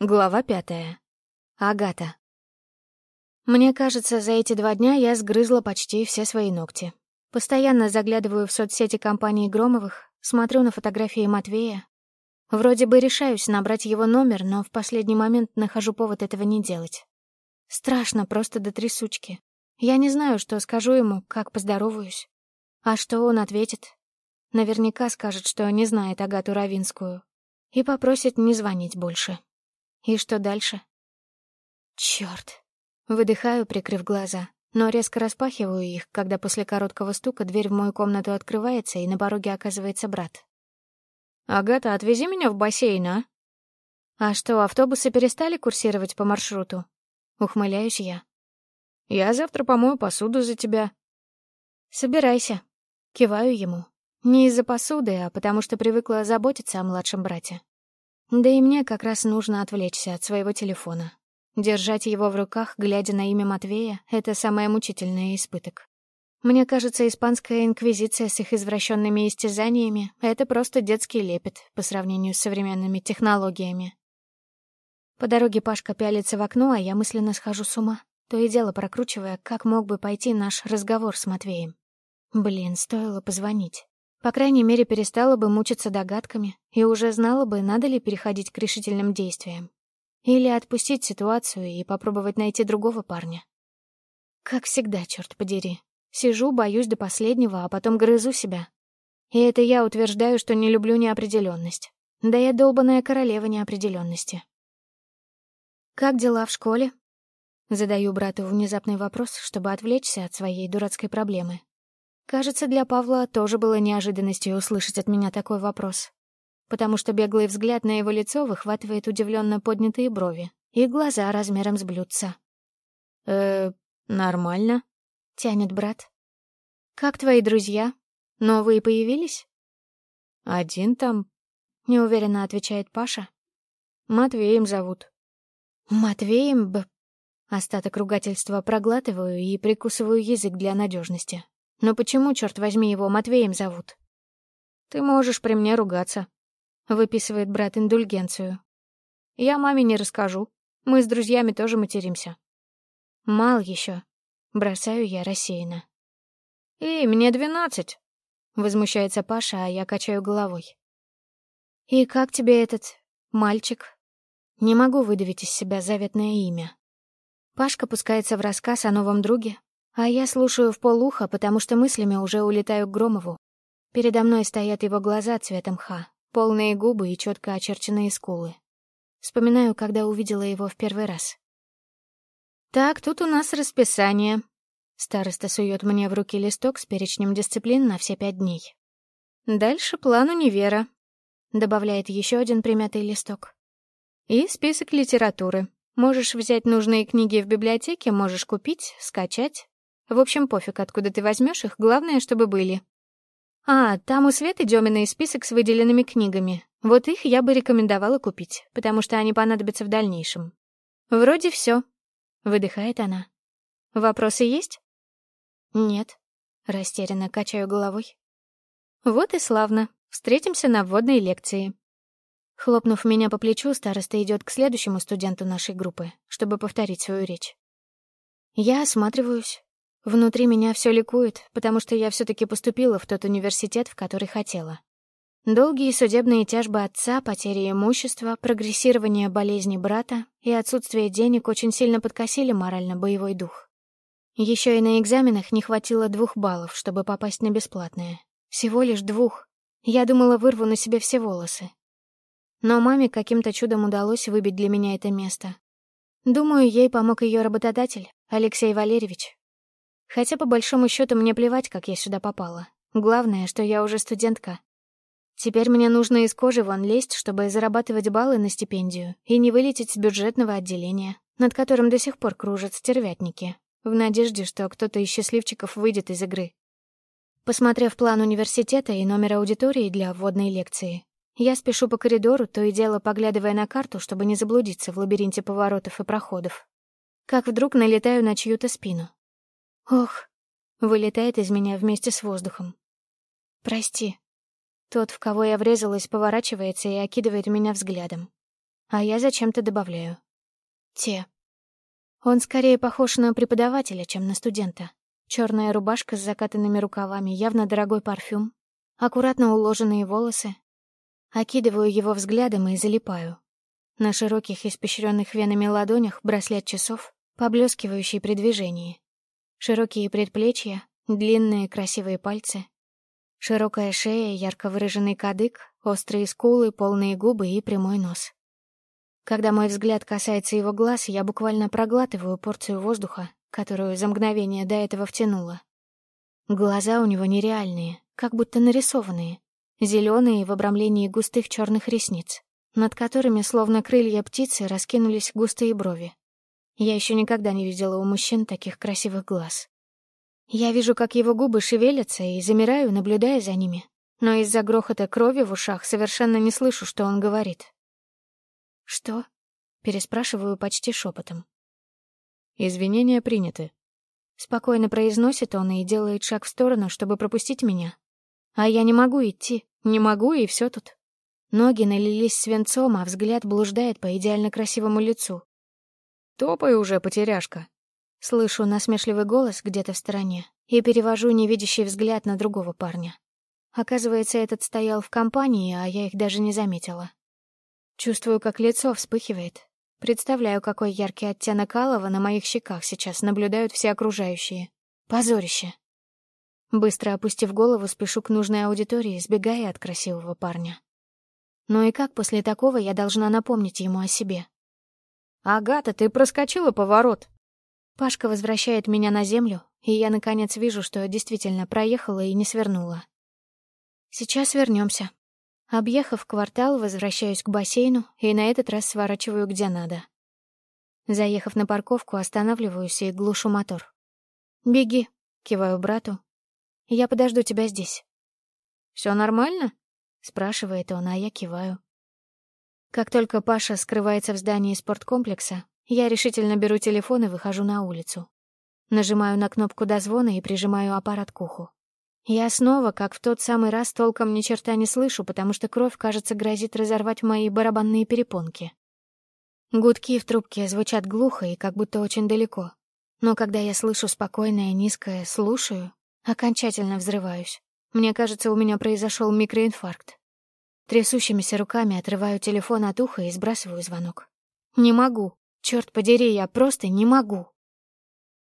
Глава пятая. Агата. Мне кажется, за эти два дня я сгрызла почти все свои ногти. Постоянно заглядываю в соцсети компании Громовых, смотрю на фотографии Матвея. Вроде бы решаюсь набрать его номер, но в последний момент нахожу повод этого не делать. Страшно просто до трясучки. Я не знаю, что скажу ему, как поздороваюсь. А что он ответит? Наверняка скажет, что не знает Агату Равинскую. И попросит не звонить больше. И что дальше? Черт! Выдыхаю, прикрыв глаза, но резко распахиваю их, когда после короткого стука дверь в мою комнату открывается, и на пороге оказывается брат. «Агата, отвези меня в бассейн, а?» «А что, автобусы перестали курсировать по маршруту?» Ухмыляюсь я. «Я завтра помою посуду за тебя». «Собирайся». Киваю ему. Не из-за посуды, а потому что привыкла заботиться о младшем брате. Да и мне как раз нужно отвлечься от своего телефона. Держать его в руках, глядя на имя Матвея, это самое мучительное испыток. Мне кажется, испанская инквизиция с их извращенными истязаниями — это просто детский лепет по сравнению с современными технологиями. По дороге Пашка пялится в окно, а я мысленно схожу с ума, то и дело прокручивая, как мог бы пойти наш разговор с Матвеем. Блин, стоило позвонить. По крайней мере, перестала бы мучиться догадками и уже знала бы, надо ли переходить к решительным действиям. Или отпустить ситуацию и попробовать найти другого парня. Как всегда, черт подери. Сижу, боюсь до последнего, а потом грызу себя. И это я утверждаю, что не люблю неопределенность. Да я долбаная королева неопределенности. «Как дела в школе?» Задаю брату внезапный вопрос, чтобы отвлечься от своей дурацкой проблемы, Кажется, для Павла тоже было неожиданностью услышать от меня такой вопрос. Потому что беглый взгляд на его лицо выхватывает удивленно поднятые брови и глаза размером с блюдца. «Э, нормально?» — тянет брат. «Как твои друзья? Новые появились?» «Один там», — неуверенно отвечает Паша. «Матвеем зовут». «Матвеем б...» Остаток ругательства проглатываю и прикусываю язык для надежности. Но почему, черт возьми, его Матвеем зовут? Ты можешь при мне ругаться, выписывает брат индульгенцию. Я маме не расскажу. Мы с друзьями тоже материмся. Мал еще. Бросаю я рассеянно. «Эй, мне двенадцать!» — возмущается Паша, а я качаю головой. «И как тебе этот мальчик?» Не могу выдавить из себя заветное имя. Пашка пускается в рассказ о новом друге, а я слушаю в полухо, потому что мыслями уже улетаю к Громову. Передо мной стоят его глаза цвета мха, полные губы и четко очерченные скулы. Вспоминаю, когда увидела его в первый раз. «Так, тут у нас расписание». Староста сует мне в руки листок с перечнем дисциплин на все пять дней. «Дальше план универа», — добавляет еще один примятый листок. «И список литературы. Можешь взять нужные книги в библиотеке, можешь купить, скачать, в общем, пофиг, откуда ты возьмешь их, главное, чтобы были. А, там у Светы Деминый список с выделенными книгами. Вот их я бы рекомендовала купить, потому что они понадобятся в дальнейшем. Вроде все. Выдыхает она. Вопросы есть? Нет. Растерянно качаю головой. Вот и славно. Встретимся на вводной лекции. Хлопнув меня по плечу, староста идет к следующему студенту нашей группы, чтобы повторить свою речь. Я осматриваюсь, Внутри меня все ликует, потому что я все-таки поступила в тот университет, в который хотела. Долгие судебные тяжбы отца, потери имущества, прогрессирование болезни брата и отсутствие денег очень сильно подкосили морально-боевой дух. Еще и на экзаменах не хватило двух баллов, чтобы попасть на бесплатное. Всего лишь двух. Я думала, вырву на себе все волосы. Но маме каким-то чудом удалось выбить для меня это место. Думаю, ей помог ее работодатель, Алексей Валерьевич, Хотя, по большому счету, мне плевать, как я сюда попала. Главное, что я уже студентка. Теперь мне нужно из кожи вон лезть, чтобы зарабатывать баллы на стипендию и не вылететь с бюджетного отделения, над которым до сих пор кружат стервятники, в надежде, что кто-то из счастливчиков выйдет из игры. Посмотрев план университета и номер аудитории для вводной лекции, я спешу по коридору, то и дело поглядывая на карту, чтобы не заблудиться в лабиринте поворотов и проходов. Как вдруг налетаю на чью-то спину. Ох, вылетает из меня вместе с воздухом. Прости. Тот, в кого я врезалась, поворачивается и окидывает меня взглядом. А я зачем-то добавляю. Те. Он скорее похож на преподавателя, чем на студента. Черная рубашка с закатанными рукавами, явно дорогой парфюм, аккуратно уложенные волосы. Окидываю его взглядом и залипаю. На широких, испещренных венами ладонях браслет часов, поблескивающий при движении. Широкие предплечья, длинные красивые пальцы. Широкая шея, ярко выраженный кадык, острые скулы, полные губы и прямой нос. Когда мой взгляд касается его глаз, я буквально проглатываю порцию воздуха, которую за мгновение до этого втянула. Глаза у него нереальные, как будто нарисованные, зеленые в обрамлении густых черных ресниц, над которыми, словно крылья птицы, раскинулись густые брови. Я еще никогда не видела у мужчин таких красивых глаз. Я вижу, как его губы шевелятся, и замираю, наблюдая за ними. Но из-за грохота крови в ушах совершенно не слышу, что он говорит. «Что?» — переспрашиваю почти шепотом. «Извинения приняты». Спокойно произносит он и делает шаг в сторону, чтобы пропустить меня. А я не могу идти, не могу, и все тут. Ноги налились свинцом, а взгляд блуждает по идеально красивому лицу, Топай уже, потеряшка!» Слышу насмешливый голос где-то в стороне и перевожу невидящий взгляд на другого парня. Оказывается, этот стоял в компании, а я их даже не заметила. Чувствую, как лицо вспыхивает. Представляю, какой яркий оттенок алого на моих щеках сейчас наблюдают все окружающие. Позорище. Быстро опустив голову, спешу к нужной аудитории, сбегая от красивого парня. Ну и как после такого я должна напомнить ему о себе? агата ты проскочила поворот. Пашка возвращает меня на землю и я наконец вижу что я действительно проехала и не свернула. Сейчас вернемся. Объехав квартал возвращаюсь к бассейну и на этот раз сворачиваю где надо. Заехав на парковку останавливаюсь и глушу мотор. Беги киваю брату. Я подожду тебя здесь все нормально спрашивает он а я киваю. Как только Паша скрывается в здании спорткомплекса, я решительно беру телефон и выхожу на улицу. Нажимаю на кнопку дозвона и прижимаю аппарат к уху. Я снова, как в тот самый раз, толком ни черта не слышу, потому что кровь, кажется, грозит разорвать мои барабанные перепонки. Гудки в трубке звучат глухо и как будто очень далеко. Но когда я слышу спокойное, низкое «слушаю», окончательно взрываюсь. Мне кажется, у меня произошел микроинфаркт трясущимися руками отрываю телефон от уха и сбрасываю звонок. «Не могу. Черт подери, я просто не могу!»